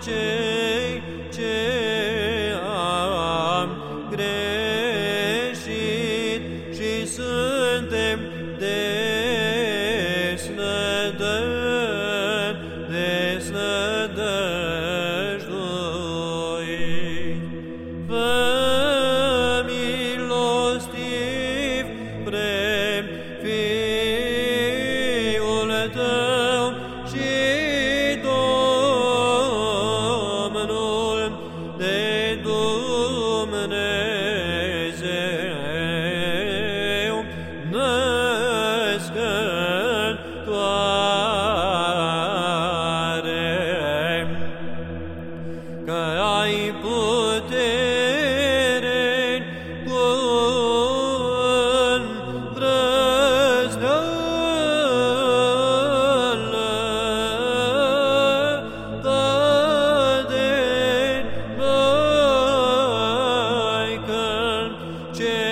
voyages. noche.